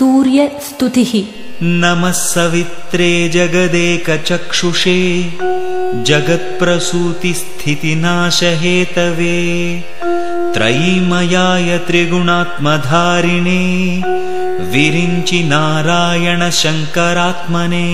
सूर्यस्तुतिः नमः सवित्रे जगदेकचक्षुषे जगत्प्रसूतिस्थितिनाशहेतवे त्रयीमयाय त्रिगुणात्मधारिणे विरिञ्चि नारायणशङ्करात्मने।